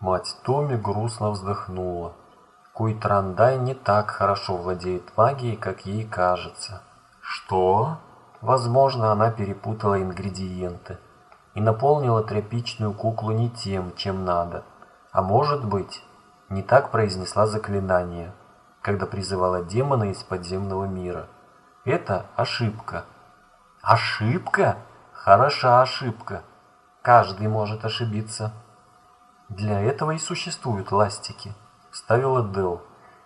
Мать Томи грустно вздохнула. Куйтрандай не так хорошо владеет магией, как ей кажется. Что? Возможно, она перепутала ингредиенты и наполнила тряпичную куклу не тем, чем надо. А может быть, не так произнесла заклинание, когда призывала демона из подземного мира. Это ошибка. Ошибка? Хороша ошибка. Каждый может ошибиться. Для этого и существуют ластики, вставила Дел.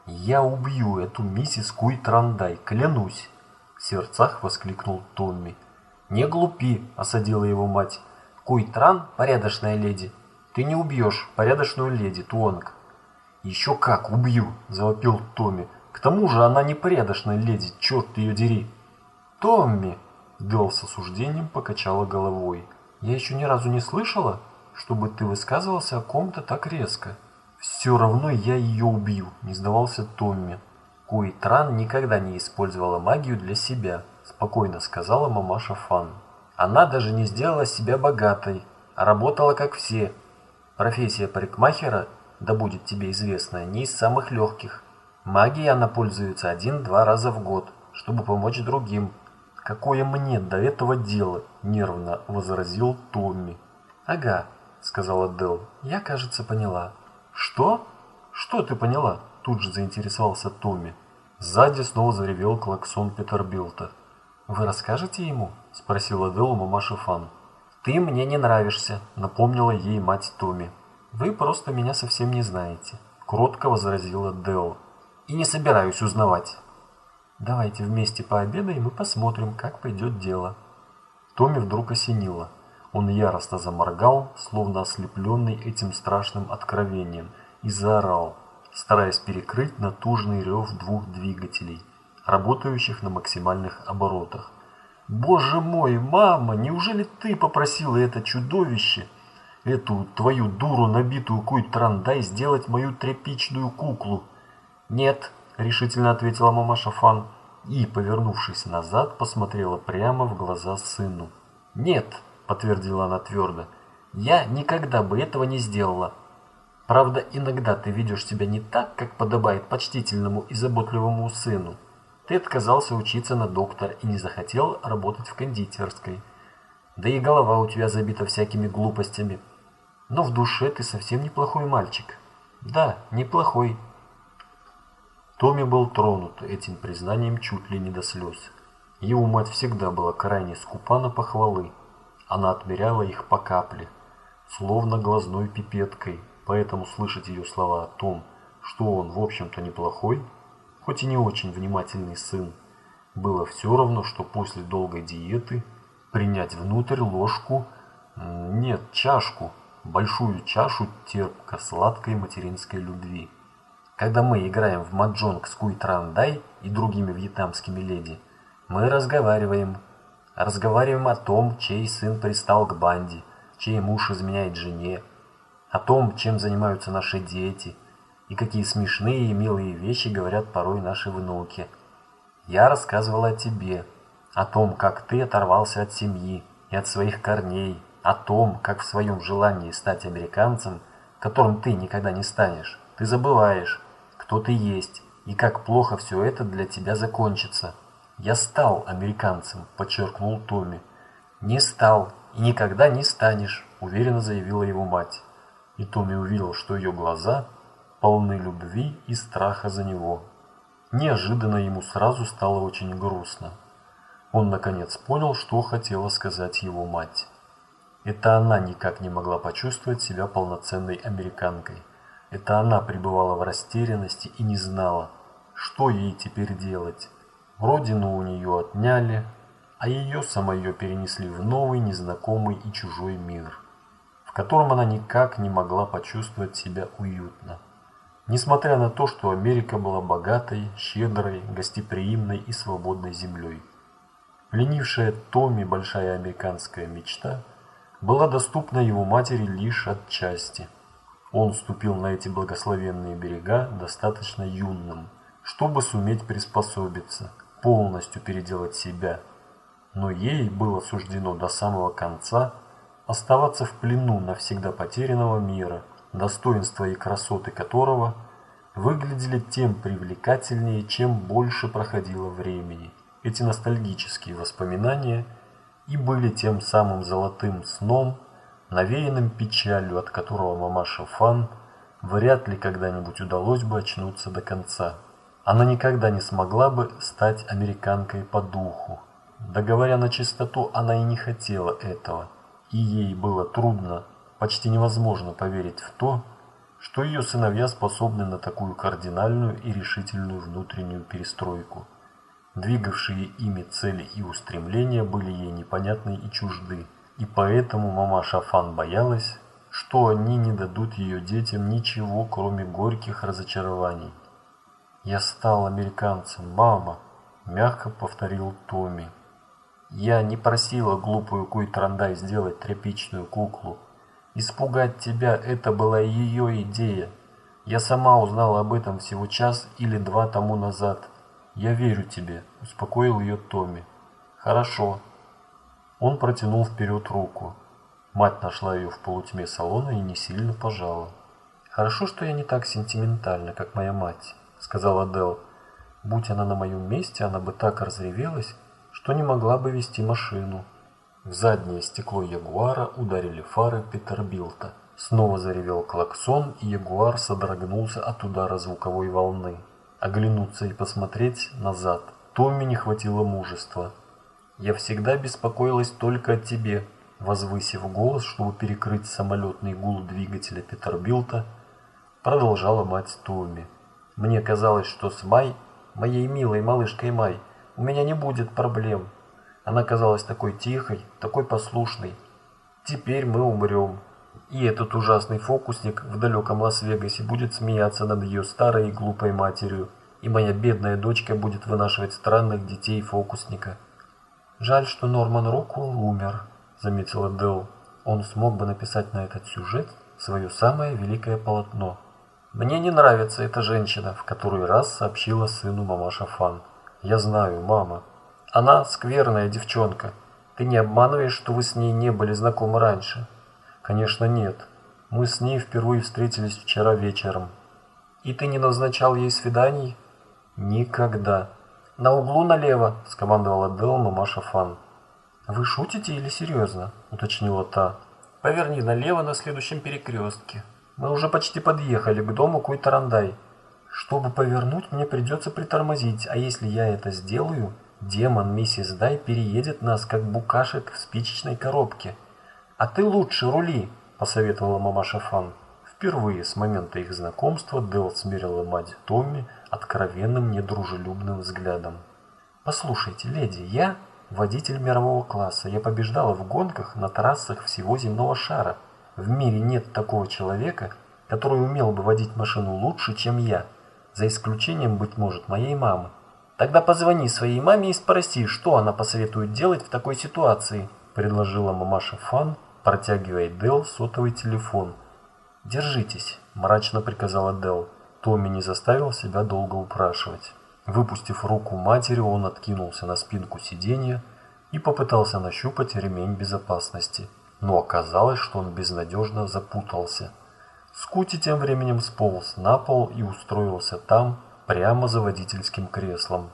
Я убью эту миссис Куйтрандай, клянусь, в сердцах воскликнул Томми. Не глупи, осадила его мать. Куйтран, порядочная леди, ты не убьешь порядочную леди, Туонг. Еще как убью, завопил Томми. К тому же она не порядочная леди, черт ее дери. Томми, Дел с осуждением покачала головой. Я еще ни разу не слышала, чтобы ты высказывался о ком-то так резко. Все равно я ее убью, не сдавался Томми. Куитран никогда не использовала магию для себя, спокойно сказала мамаша Фан. Она даже не сделала себя богатой, а работала как все. Профессия парикмахера, да будет тебе известно, не из самых легких. Магией она пользуется один-два раза в год, чтобы помочь другим. Какое мне до этого дело, нервно возразил Томми. Ага, сказала Дел. Я, кажется, поняла. Что? Что ты поняла? Тут же заинтересовался Томми. Сзади снова заревел клаксон Петербилта. «Вы расскажете ему?» – спросила Дел у мамаши Фан. «Ты мне не нравишься», – напомнила ей мать Томми. «Вы просто меня совсем не знаете», – кротко возразила Дел. «И не собираюсь узнавать». «Давайте вместе пообедаем и посмотрим, как пойдет дело». Томми вдруг осенило – он яростно заморгал, словно ослепленный этим страшным откровением, и заорал, стараясь перекрыть натужный рев двух двигателей, работающих на максимальных оборотах. «Боже мой, мама, неужели ты попросила это чудовище, эту твою дуру, набитую куй-трандай, сделать мою тряпичную куклу?» «Нет», — решительно ответила мама Шафан, и, повернувшись назад, посмотрела прямо в глаза сыну. «Нет», подтвердила она твердо. Я никогда бы этого не сделала. Правда, иногда ты ведешь себя не так, как подобает почтительному и заботливому сыну. Ты отказался учиться на доктора и не захотел работать в кондитерской. Да и голова у тебя забита всякими глупостями. Но в душе ты совсем неплохой мальчик. Да, неплохой. Томми был тронут этим признанием чуть ли не до слез. Его мать всегда была крайне скупа на похвалы. Она отмеряла их по капле, словно глазной пипеткой, поэтому слышать ее слова о том, что он, в общем-то, неплохой, хоть и не очень внимательный сын, было все равно, что после долгой диеты принять внутрь ложку, нет, чашку, большую чашу терпко-сладкой материнской любви. Когда мы играем в маджонг с Куйтрандай и другими вьетнамскими леди, мы разговариваем, Разговариваем о том, чей сын пристал к банде, чей муж изменяет жене, о том, чем занимаются наши дети, и какие смешные и милые вещи говорят порой наши внуки. Я рассказывала о тебе, о том, как ты оторвался от семьи и от своих корней, о том, как в своем желании стать американцем, которым ты никогда не станешь, ты забываешь, кто ты есть и как плохо все это для тебя закончится. «Я стал американцем», – подчеркнул Томми. «Не стал и никогда не станешь», – уверенно заявила его мать. И Томми увидел, что ее глаза полны любви и страха за него. Неожиданно ему сразу стало очень грустно. Он наконец понял, что хотела сказать его мать. Это она никак не могла почувствовать себя полноценной американкой. Это она пребывала в растерянности и не знала, что ей теперь делать. Родину у нее отняли, а ее самое перенесли в новый, незнакомый и чужой мир, в котором она никак не могла почувствовать себя уютно. Несмотря на то, что Америка была богатой, щедрой, гостеприимной и свободной землей. Пленившая Томми большая американская мечта была доступна его матери лишь отчасти. Он ступил на эти благословенные берега достаточно юным, чтобы суметь приспособиться – полностью переделать себя, но ей было суждено до самого конца оставаться в плену навсегда потерянного мира, достоинства и красоты которого выглядели тем привлекательнее, чем больше проходило времени. Эти ностальгические воспоминания и были тем самым золотым сном, навеянным печалью, от которого мамаша Фан вряд ли когда-нибудь удалось бы очнуться до конца. Она никогда не смогла бы стать американкой по духу. Да говоря на чистоту, она и не хотела этого. И ей было трудно, почти невозможно поверить в то, что ее сыновья способны на такую кардинальную и решительную внутреннюю перестройку. Двигавшие ими цели и устремления были ей непонятны и чужды, и поэтому мама Шафан боялась, что они не дадут ее детям ничего, кроме горьких разочарований. «Я стал американцем, мама», – мягко повторил Томми. «Я не просила глупую Куйтрандай сделать тряпичную куклу. Испугать тебя – это была ее идея. Я сама узнала об этом всего час или два тому назад. Я верю тебе», – успокоил ее Томми. «Хорошо». Он протянул вперед руку. Мать нашла ее в полутьме салона и не сильно пожала. «Хорошо, что я не так сентиментальна, как моя мать», — сказала Дел. «Будь она на моем месте, она бы так разревелась, что не могла бы вести машину». В заднее стекло Ягуара ударили фары Петербилта. Снова заревел клаксон, и Ягуар содрогнулся от удара звуковой волны. Оглянуться и посмотреть назад Томми не хватило мужества. «Я всегда беспокоилась только о тебе», возвысив голос, чтобы перекрыть самолетный гул двигателя Петербилта, продолжала мать Томми. «Мне казалось, что с Май, моей милой малышкой Май, у меня не будет проблем. Она казалась такой тихой, такой послушной. Теперь мы умрем. И этот ужасный фокусник в далеком Лас-Вегасе будет смеяться над ее старой и глупой матерью, и моя бедная дочка будет вынашивать странных детей фокусника. Жаль, что Норман Роквелл умер» заметила Дел. Он смог бы написать на этот сюжет свое самое великое полотно. «Мне не нравится эта женщина», в который раз сообщила сыну мамаша Фан. «Я знаю, мама. Она скверная девчонка. Ты не обманываешь, что вы с ней не были знакомы раньше?» «Конечно нет. Мы с ней впервые встретились вчера вечером». «И ты не назначал ей свиданий?» «Никогда». «На углу налево», – скомандовала Дел мамаша Фан. «Вы шутите или серьезно?» – уточнила та. «Поверни налево на следующем перекрестке. Мы уже почти подъехали к дому Куйтарандай. Чтобы повернуть, мне придется притормозить, а если я это сделаю, демон миссис Дай переедет нас, как букашек в спичечной коробке. А ты лучше рули!» – посоветовала мама Шафан. Впервые с момента их знакомства Дел смерила мать Томми откровенным недружелюбным взглядом. «Послушайте, леди, я Водитель мирового класса. Я побеждала в гонках на трассах всего земного шара. В мире нет такого человека, который умел бы водить машину лучше, чем я. За исключением, быть может, моей мамы. Тогда позвони своей маме и спроси, что она посоветует делать в такой ситуации, предложила мамаша Фан, протягивая Дел сотовый телефон. «Держитесь», – мрачно приказала Дел. Томми не заставил себя долго упрашивать. Выпустив руку матери, он откинулся на спинку сиденья и попытался нащупать ремень безопасности, но оказалось, что он безнадежно запутался. Скути тем временем сполз на пол и устроился там, прямо за водительским креслом.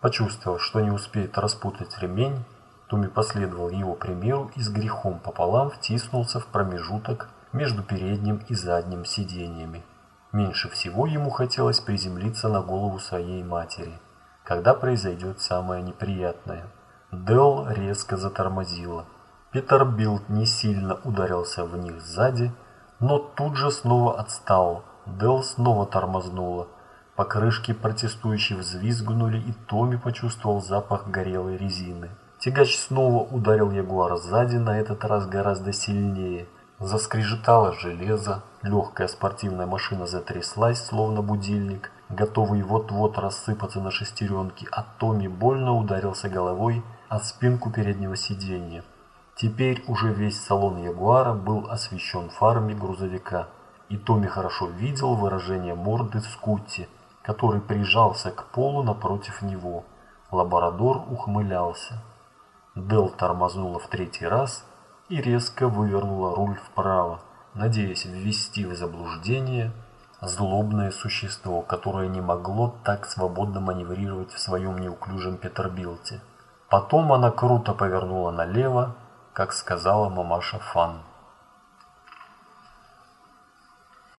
Почувствовав, что не успеет распутать ремень, Туми последовал его примеру и с грехом пополам втиснулся в промежуток между передним и задним сиденьями. Меньше всего ему хотелось приземлиться на голову своей матери, когда произойдет самое неприятное. Дел резко затормозила. Питер Билд не сильно ударился в них сзади, но тут же снова отстал. Дел снова тормознула. Покрышки протестующие взвизгнули, и Томми почувствовал запах горелой резины. Тягач снова ударил Ягуар сзади, на этот раз гораздо сильнее – Заскрежетало железо, легкая спортивная машина затряслась, словно будильник, готовый вот-вот рассыпаться на шестеренки, а Томми больно ударился головой о спинку переднего сиденья. Теперь уже весь салон Ягуара был освещен фарами грузовика, и Томми хорошо видел выражение морды Скутти, который прижался к полу напротив него. Лабрадор ухмылялся. Дел тормознула в третий раз – и резко вывернула руль вправо. надеясь ввести в заблуждение злобное существо, которое не могло так свободно маневрировать в своем неуклюжем Петербилте. Потом она круто повернула налево, как сказала мамаша Фан.